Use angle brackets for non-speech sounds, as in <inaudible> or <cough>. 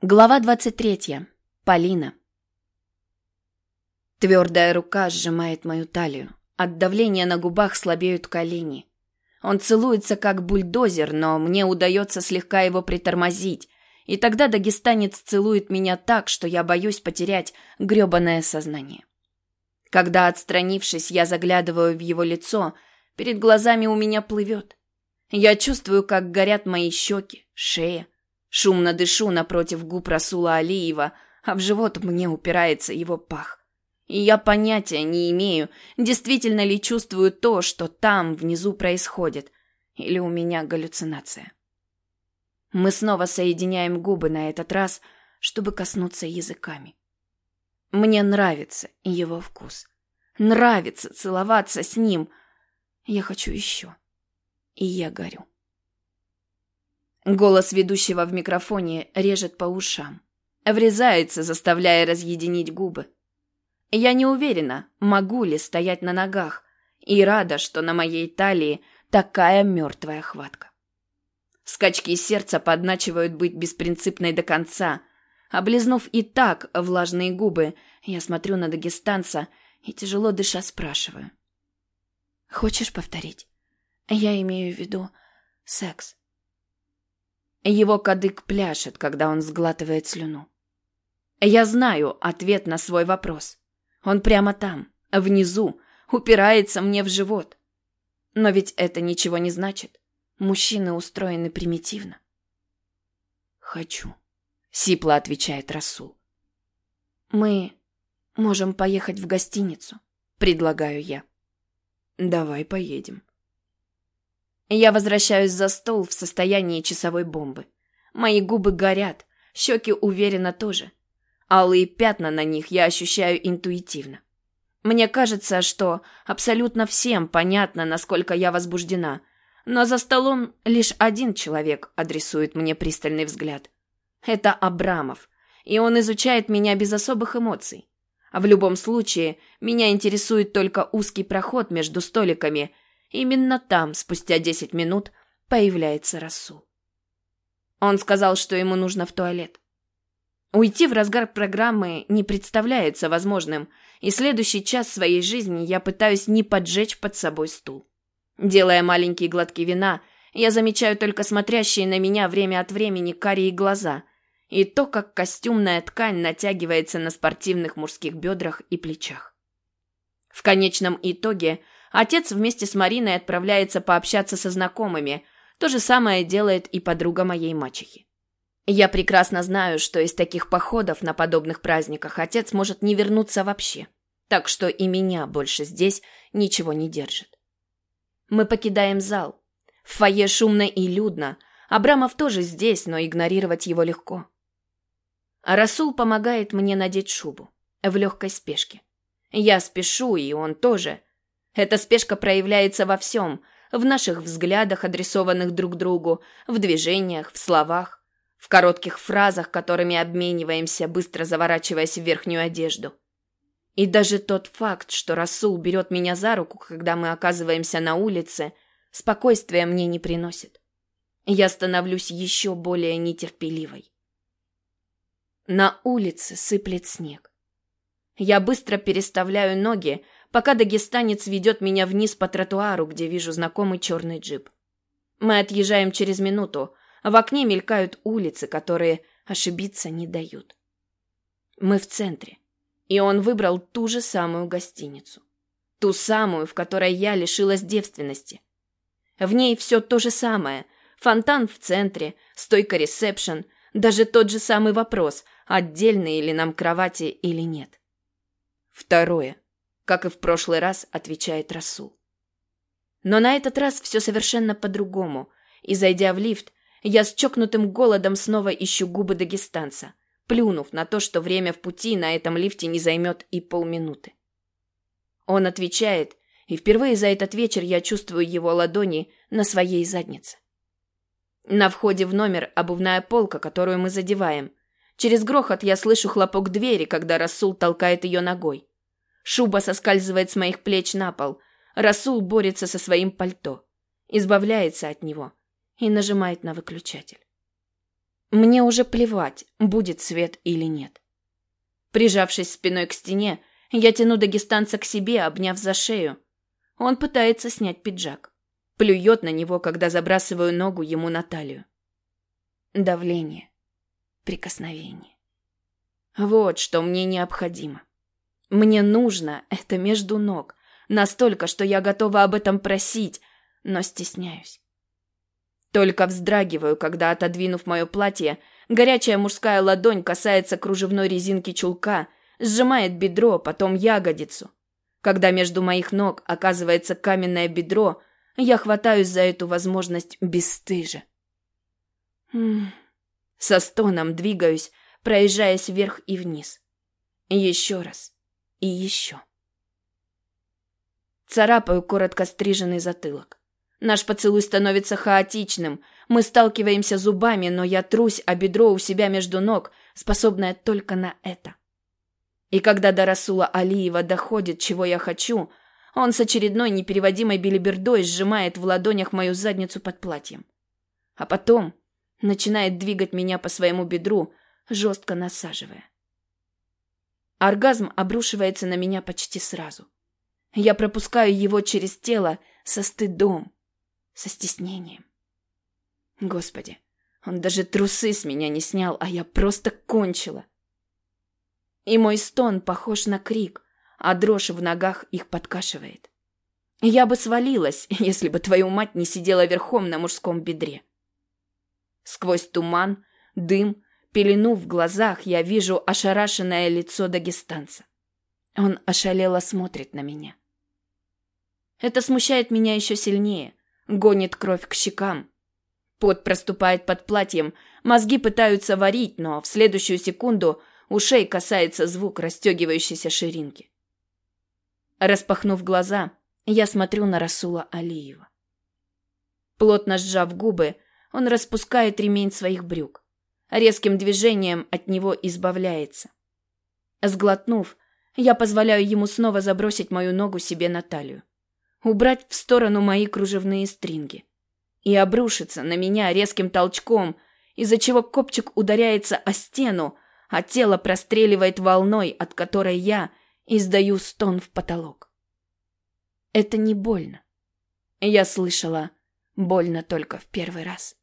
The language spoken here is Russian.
Глава 23. Полина. Твердая рука сжимает мою талию. От давления на губах слабеют колени. Он целуется как бульдозер, но мне удается слегка его притормозить. И тогда дагестанец целует меня так, что я боюсь потерять грёбаное сознание. Когда, отстранившись, я заглядываю в его лицо, перед глазами у меня плывет. Я чувствую, как горят мои щеки, шея, Шумно дышу напротив губ Расула Алиева, а в живот мне упирается его пах. И я понятия не имею, действительно ли чувствую то, что там, внизу происходит, или у меня галлюцинация. Мы снова соединяем губы на этот раз, чтобы коснуться языками. Мне нравится его вкус. Нравится целоваться с ним. Я хочу еще. И я горю. Голос ведущего в микрофоне режет по ушам. Врезается, заставляя разъединить губы. Я не уверена, могу ли стоять на ногах, и рада, что на моей талии такая мертвая хватка. Скачки сердца подначивают быть беспринципной до конца. Облизнув и так влажные губы, я смотрю на дагестанца и, тяжело дыша, спрашиваю. «Хочешь повторить? Я имею в виду секс». Его кадык пляшет, когда он сглатывает слюну. Я знаю ответ на свой вопрос. Он прямо там, внизу, упирается мне в живот. Но ведь это ничего не значит. Мужчины устроены примитивно. «Хочу», — сипло отвечает Расул. «Мы можем поехать в гостиницу», — предлагаю я. «Давай поедем». Я возвращаюсь за стол в состоянии часовой бомбы. Мои губы горят, щеки уверенно тоже. Алые пятна на них я ощущаю интуитивно. Мне кажется, что абсолютно всем понятно, насколько я возбуждена. Но за столом лишь один человек адресует мне пристальный взгляд. Это Абрамов, и он изучает меня без особых эмоций. А в любом случае, меня интересует только узкий проход между столиками – Именно там, спустя десять минут, появляется Расул. Он сказал, что ему нужно в туалет. Уйти в разгар программы не представляется возможным, и следующий час своей жизни я пытаюсь не поджечь под собой стул. Делая маленькие глотки вина, я замечаю только смотрящие на меня время от времени карие глаза и то, как костюмная ткань натягивается на спортивных мужских бедрах и плечах. В конечном итоге – Отец вместе с Мариной отправляется пообщаться со знакомыми. То же самое делает и подруга моей мачехи. Я прекрасно знаю, что из таких походов на подобных праздниках отец может не вернуться вообще. Так что и меня больше здесь ничего не держит. Мы покидаем зал. В фойе шумно и людно. Абрамов тоже здесь, но игнорировать его легко. Расул помогает мне надеть шубу. В легкой спешке. Я спешу, и он тоже – эта спешка проявляется во всем, в наших взглядах, адресованных друг другу, в движениях, в словах, в коротких фразах, которыми обмениваемся, быстро заворачиваясь в верхнюю одежду. И даже тот факт, что Расул берет меня за руку, когда мы оказываемся на улице, спокойствия мне не приносит. Я становлюсь еще более нетерпеливой. На улице сыплет снег. Я быстро переставляю ноги, пока дагестанец ведет меня вниз по тротуару, где вижу знакомый черный джип. Мы отъезжаем через минуту, а в окне мелькают улицы, которые ошибиться не дают. Мы в центре, и он выбрал ту же самую гостиницу. Ту самую, в которой я лишилась девственности. В ней все то же самое. Фонтан в центре, стойка ресепшн, даже тот же самый вопрос, отдельные ли нам кровати или нет. Второе. Как и в прошлый раз, отвечает Расул. Но на этот раз все совершенно по-другому. И, зайдя в лифт, я с чокнутым голодом снова ищу губы дагестанца, плюнув на то, что время в пути на этом лифте не займет и полминуты. Он отвечает, и впервые за этот вечер я чувствую его ладони на своей заднице. На входе в номер обувная полка, которую мы задеваем. Через грохот я слышу хлопок двери, когда Расул толкает ее ногой. Шуба соскальзывает с моих плеч на пол. Расул борется со своим пальто. Избавляется от него и нажимает на выключатель. Мне уже плевать, будет свет или нет. Прижавшись спиной к стене, я тяну дагестанца к себе, обняв за шею. Он пытается снять пиджак. Плюет на него, когда забрасываю ногу ему на талию. Давление. Прикосновение. Вот что мне необходимо. Мне нужно это между ног. Настолько, что я готова об этом просить, но стесняюсь. Только вздрагиваю, когда, отодвинув мое платье, горячая мужская ладонь касается кружевной резинки чулка, сжимает бедро, потом ягодицу. Когда между моих ног оказывается каменное бедро, я хватаюсь за эту возможность бесстыже. Со стоном двигаюсь, проезжаясь вверх и вниз. Еще раз. И еще. Царапаю коротко стриженный затылок. Наш поцелуй становится хаотичным. Мы сталкиваемся зубами, но я трусь о бедро у себя между ног, способная только на это. И когда до Расула Алиева доходит, чего я хочу, он с очередной непереводимой билибердой сжимает в ладонях мою задницу под платьем. А потом начинает двигать меня по своему бедру, жестко насаживая. Оргазм обрушивается на меня почти сразу. Я пропускаю его через тело со стыдом, со стеснением. Господи, он даже трусы с меня не снял, а я просто кончила. И мой стон похож на крик, а дрожь в ногах их подкашивает. Я бы свалилась, <laughs> если бы твою мать не сидела верхом на мужском бедре. Сквозь туман, дым, пелену в глазах я вижу ошарашенное лицо дагестанца. Он ошалело смотрит на меня. Это смущает меня еще сильнее, гонит кровь к щекам. Пот проступает под платьем, мозги пытаются варить, но в следующую секунду ушей касается звук расстегивающейся ширинки. Распахнув глаза, я смотрю на Расула Алиева. Плотно сжав губы, он распускает ремень своих брюк. Резким движением от него избавляется. Сглотнув, я позволяю ему снова забросить мою ногу себе на талию. Убрать в сторону мои кружевные стринги. И обрушиться на меня резким толчком, из-за чего копчик ударяется о стену, а тело простреливает волной, от которой я издаю стон в потолок. Это не больно. Я слышала, больно только в первый раз.